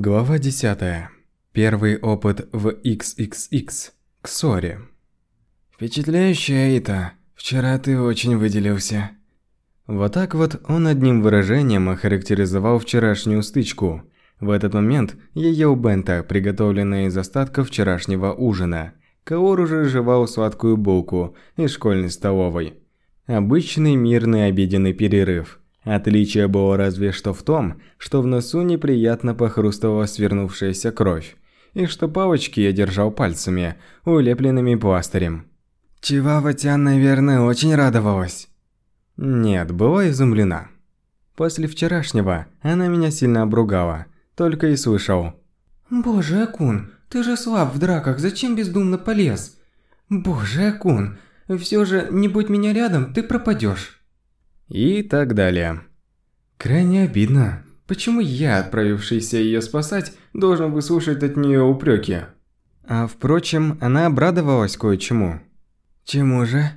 Глава 10. Первый опыт в XXX. Ксори. Впечатляющая Аита. Вчера ты очень выделился. Вот так вот он одним выражением охарактеризовал вчерашнюю стычку. В этот момент я ел бента, приготовленное из остатков вчерашнего ужина. Каор уже жевал сладкую булку из школьной столовой. Обычный мирный обеденный перерыв. Отличие было разве что в том, что в носу неприятно похрустывала свернувшаяся кровь, и что палочки я держал пальцами, улепленными пластырем. Чивава Тян, наверное, очень радовалась. Нет, была изумлена. После вчерашнего она меня сильно обругала, только и слышал. «Боже, Акун, ты же слаб в драках, зачем бездумно полез? Боже, Акун, все же, не будь меня рядом, ты пропадешь. И так далее. Крайне обидно. Почему я, отправившийся ее спасать, должен выслушать от нее упреки? А впрочем, она обрадовалась кое-чему. Чему же?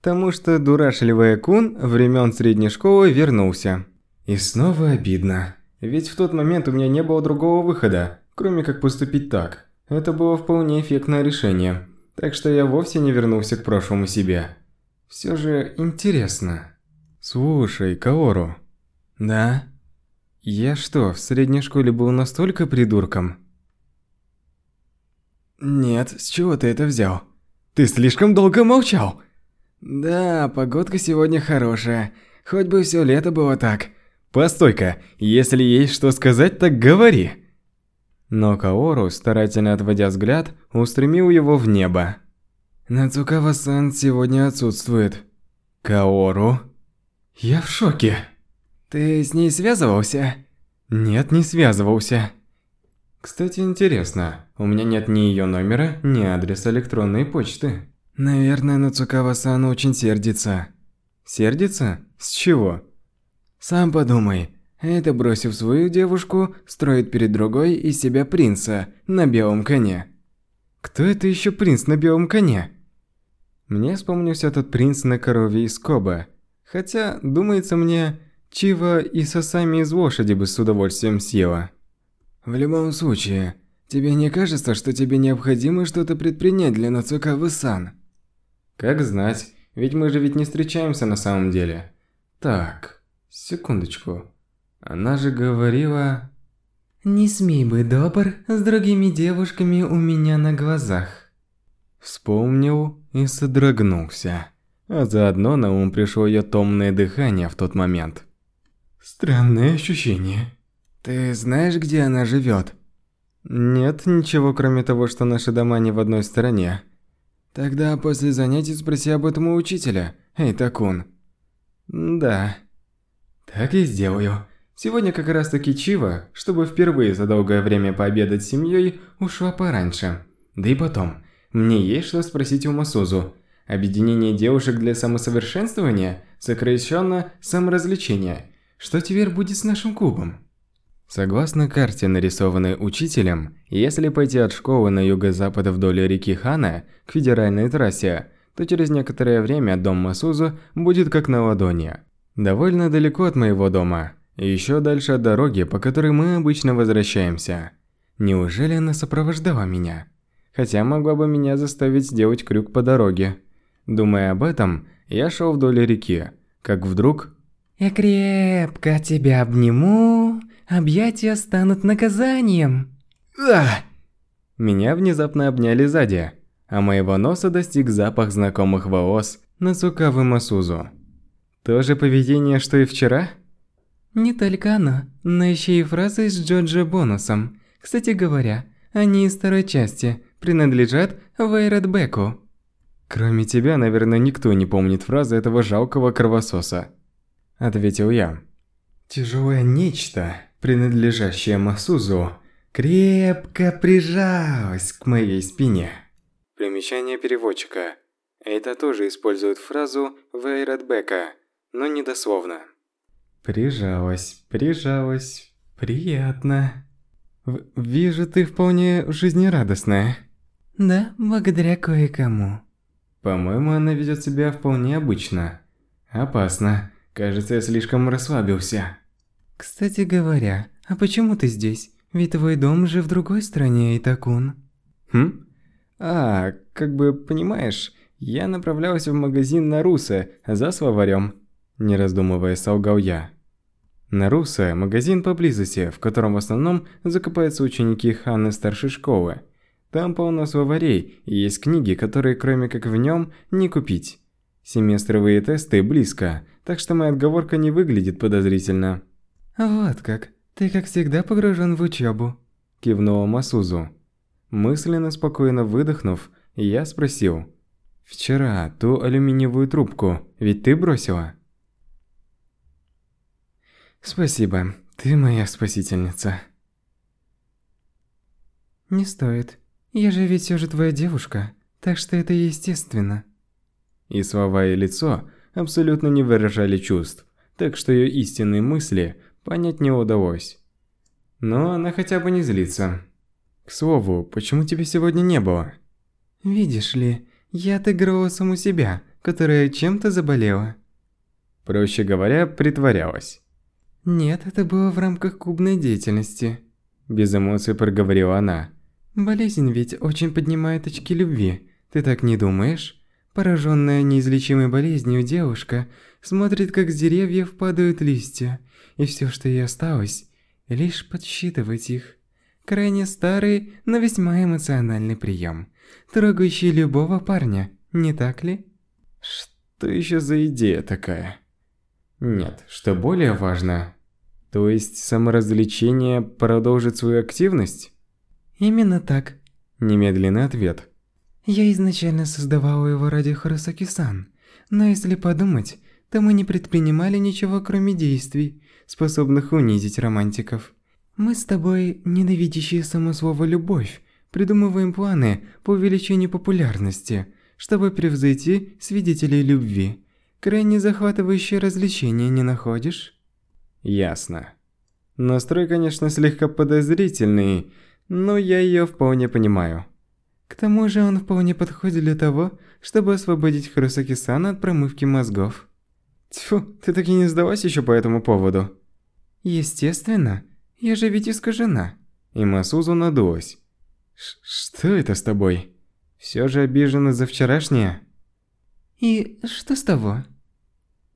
Тому, что дурашливый Кун времен средней школы вернулся. И снова обидно. Ведь в тот момент у меня не было другого выхода, кроме как поступить так. Это было вполне эффектное решение. Так что я вовсе не вернулся к прошлому себе. Все же интересно. Слушай, Каору. Да? Я что, в средней школе был настолько придурком? Нет, с чего ты это взял? Ты слишком долго молчал. Да, погодка сегодня хорошая. Хоть бы все лето было так. Постой-ка, если есть что сказать, так говори. Но Каору, старательно отводя взгляд, устремил его в небо. Нацукава-сан сегодня отсутствует. Каору? Я в шоке. Ты с ней связывался? Нет, не связывался. Кстати, интересно, у меня нет ни ее номера, ни адреса электронной почты. Наверное, Нацукава-сан очень сердится. Сердится? С чего? Сам подумай. Это, бросив свою девушку, строит перед другой из себя принца на белом коне. Кто это еще принц на белом коне? Мне вспомнился тот принц на корове из Коба. Хотя, думается мне, Чива и Сасами из лошади бы с удовольствием съела. В любом случае, тебе не кажется, что тебе необходимо что-то предпринять для Нацукавы-сан? Как знать, ведь мы же ведь не встречаемся на самом деле. Так, секундочку. Она же говорила... «Не смей быть добр с другими девушками у меня на глазах». Вспомнил и содрогнулся. А заодно на ум пришло ее томное дыхание в тот момент. Странное ощущение. Ты знаешь, где она живет? Нет, ничего кроме того, что наши дома не в одной стороне. Тогда после занятий спроси об этом у учителя. Эй, Такун. Да. Так и сделаю. Сегодня как раз таки Чива, чтобы впервые за долгое время пообедать с семьей, ушла пораньше. Да и потом, мне есть что спросить у Масузу. Объединение девушек для самосовершенствования, сокращенно саморазвлечения. Что теперь будет с нашим клубом? Согласно карте, нарисованной учителем, если пойти от школы на юго-запад вдоль реки Хана к федеральной трассе, то через некоторое время дом Масузу будет как на ладони. Довольно далеко от моего дома, и еще дальше от дороги, по которой мы обычно возвращаемся. Неужели она сопровождала меня? Хотя могла бы меня заставить сделать крюк по дороге. Думая об этом, я шел вдоль реки, как вдруг... «Я крепко тебя обниму, объятия станут наказанием». А! Меня внезапно обняли сзади, а моего носа достиг запах знакомых волос на Цукавы Масузу. То же поведение, что и вчера? Не только оно, но еще и фразы с Джоджо бонусом. Кстати говоря, они из второй части, принадлежат Вейрат Беку. Кроме тебя, наверное, никто не помнит фразы этого жалкого кровососа. Ответил я. Тяжелое нечто, принадлежащее Масузу, крепко прижалось к моей спине. Примечание переводчика. Это тоже использует фразу Вейрат Бека, но не дословно. Прижалась, прижалась, приятно. В вижу, ты вполне жизнерадостная. Да, благодаря кое-кому. По-моему, она ведет себя вполне обычно. Опасно. Кажется, я слишком расслабился. Кстати говоря, а почему ты здесь? Ведь твой дом же в другой стране, Итакун. Хм? А, как бы, понимаешь, я направлялся в магазин Наруса за словарем. Не раздумывая, солгал я. Наруса – магазин поблизости, в котором в основном закупаются ученики Ханны старшей школы. Там полно словарей, и есть книги, которые кроме как в нем не купить. Семестровые тесты близко, так что моя отговорка не выглядит подозрительно. Вот как. Ты как всегда погружен в учебу. Кивнула Масузу. Мысленно спокойно выдохнув, я спросил. «Вчера ту алюминиевую трубку ведь ты бросила?» Спасибо, ты моя спасительница. Не стоит. Я же ведь все же твоя девушка, так что это естественно. И слова и лицо абсолютно не выражали чувств, так что ее истинные мысли понять не удалось. Но она хотя бы не злится. К слову, почему тебя сегодня не было? Видишь ли, я отыгрывала саму себя, которая чем-то заболела. Проще говоря, притворялась. Нет, это было в рамках клубной деятельности. Без эмоций проговорила она. Болезнь ведь очень поднимает очки любви. Ты так не думаешь? Пораженная неизлечимой болезнью девушка смотрит, как с деревьев падают листья, и все, что ей осталось, лишь подсчитывать их. Крайне старый, но весьма эмоциональный прием, трогающий любого парня, не так ли? Что еще за идея такая? Нет, что более важно, то есть саморазвлечение продолжит свою активность? Именно так. Немедленный ответ. Я изначально создавала его ради Харасаки-сан, но если подумать, то мы не предпринимали ничего кроме действий, способных унизить романтиков. Мы с тобой, ненавидящие само слово «любовь», придумываем планы по увеличению популярности, чтобы превзойти свидетелей любви. Крайне захватывающее развлечение, не находишь? Ясно. Настрой, конечно, слегка подозрительный, но я ее вполне понимаю. К тому же он вполне подходит для того, чтобы освободить Харусаки-сана от промывки мозгов. Тьфу, ты так и не сдалась еще по этому поводу. Естественно, я же ведь искажена. И Масузу надулась. Что это с тобой? Все же обижена за вчерашнее? И что с того?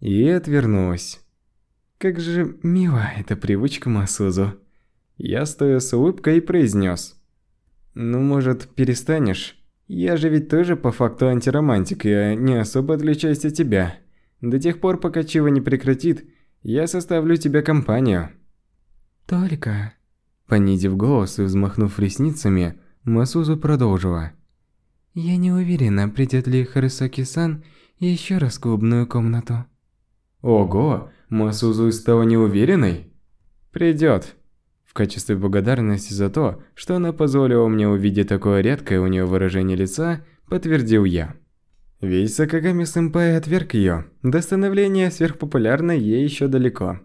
И отвернулась. Как же мила эта привычка Масузу. Я стою с улыбкой и произнес. «Ну, может, перестанешь? Я же ведь тоже по факту антиромантик, и не особо отличаюсь от тебя. До тех пор, пока Чива не прекратит, я составлю тебе компанию». «Только...» Понизив голос и взмахнув ресницами, Масузу продолжила. «Я не уверена, придет ли Харисаки-сан еще раз в клубную комнату». «Ого, Масузу стала неуверенной? Придет. В качестве благодарности за то, что она позволила мне увидеть такое редкое у нее выражение лица, подтвердил я. Ведь Сакагами-сэмпай отверг ее. До становления сверхпопулярной ей еще далеко.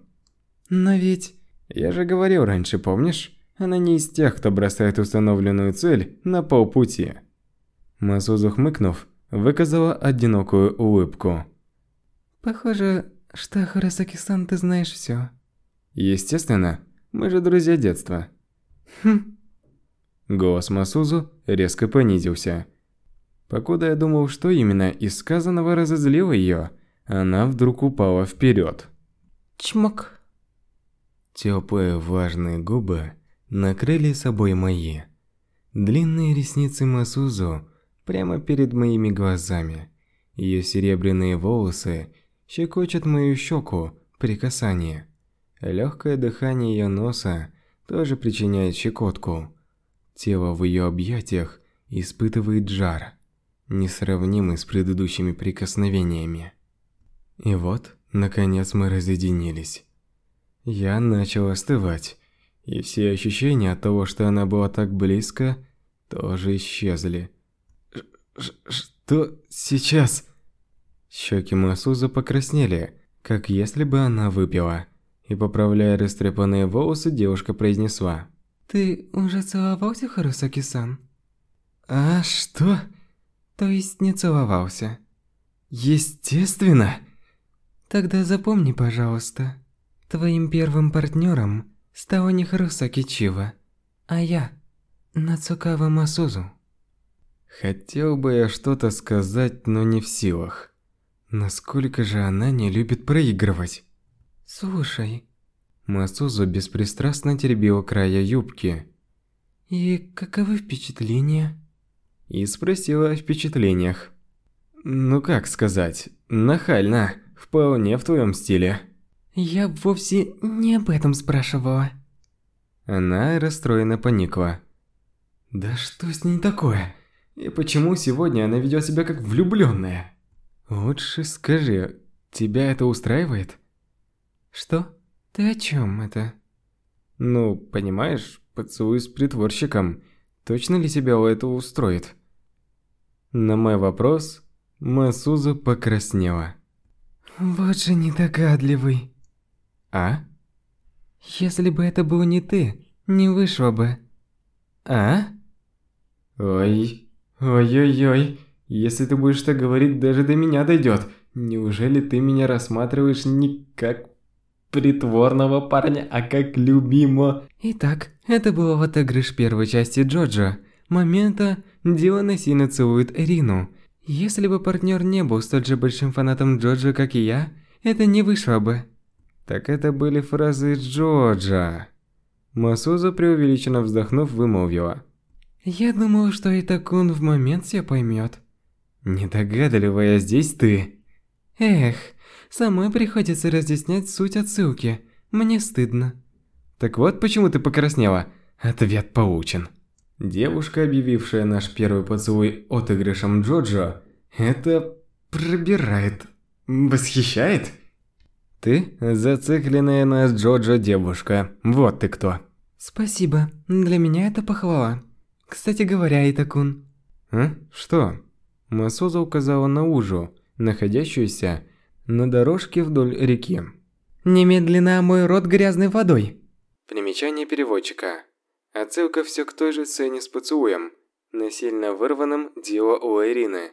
Но ведь... Я же говорил раньше, помнишь? Она не из тех, кто бросает установленную цель на полпути. Масузу хмыкнув, выказала одинокую улыбку. Похоже, что, Харасаки-сан, ты знаешь все. Естественно, мы же друзья детства. Хм. Голос Масузу резко понизился. Покуда я думал, что именно из сказанного разозлило ее, она вдруг упала вперед. Чмок. Теплые влажные губы накрыли собой мои. Длинные ресницы Масузу прямо перед моими глазами. Ее серебряные волосы щекочет мою щеку при касании. Легкое дыхание ее носа тоже причиняет щекотку. Тело в ее объятиях испытывает жар, несравнимый с предыдущими прикосновениями. И вот, наконец мы разъединились. Я начал остывать, и все ощущения от того, что она была так близко, тоже исчезли. Ш «Что сейчас?» Щеки Масуза покраснели, как если бы она выпила. И поправляя растрепанные волосы, девушка произнесла. «Ты уже целовался, Харусаки-сан?» «А что?» «То есть не целовался?» «Естественно!» «Тогда запомни, пожалуйста, твоим первым партнером стала не Харусаки Чива, А я Нацукава Масузу. Хотел бы я что-то сказать, но не в силах. Насколько же она не любит проигрывать. Слушай. Масузу беспристрастно теребила края юбки. И каковы впечатления? И спросила о впечатлениях. Ну как сказать, нахально, вполне в твоем стиле. Я вовсе не об этом спрашивала. Она расстроенно поникла. Да что с ней такое? И почему сегодня она ведет себя как влюбленная? Лучше скажи, тебя это устраивает? Что? Ты о чем это? Ну, понимаешь, поцелуй с притворщиком. Точно ли тебя это устроит? На мой вопрос Масуза покраснела. Вот же недогадливый. А? Если бы это был не ты, не вышло бы. А? Ой, ой-ой-ой, если ты будешь так говорить, даже до меня дойдет. Неужели ты меня рассматриваешь не как притворного парня, а как любимого? Итак, это был отыгрыш первой части Джоджо. Момента Дилана сильно целует Эрину. Если бы партнер не был столь же большим фанатом Джоджо, как и я, это не вышло бы. Так это были фразы Джоджа. Масуза, преувеличенно вздохнув, вымолвила. Я думал, что Итакун в момент все поймет. Недогадливая здесь ты. Эх, самой приходится разъяснять суть отсылки. Мне стыдно. Так вот почему ты покраснела. Ответ получен. Девушка, объявившая наш первый поцелуй отыгрышем Джоджо, это пробирает. Восхищает? Ты зацикленная на Джоджо девушка. Вот ты кто. Спасибо. Для меня это похвала. Кстати говоря, Итакун. А? Что? Масоза указала на Ужу, находящуюся на дорожке вдоль реки. Немедленно мой рот грязной водой. Примечание переводчика. Отсылка все к той же сцене с поцелуем, насильно вырванным Дио у Ирины.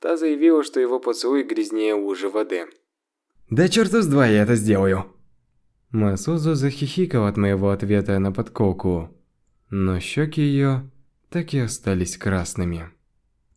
Та заявила, что его поцелуй грязнее лужи воды. «Да черту с два я это сделаю!» Масузу захихикал от моего ответа на подколку, но щеки ее так и остались красными.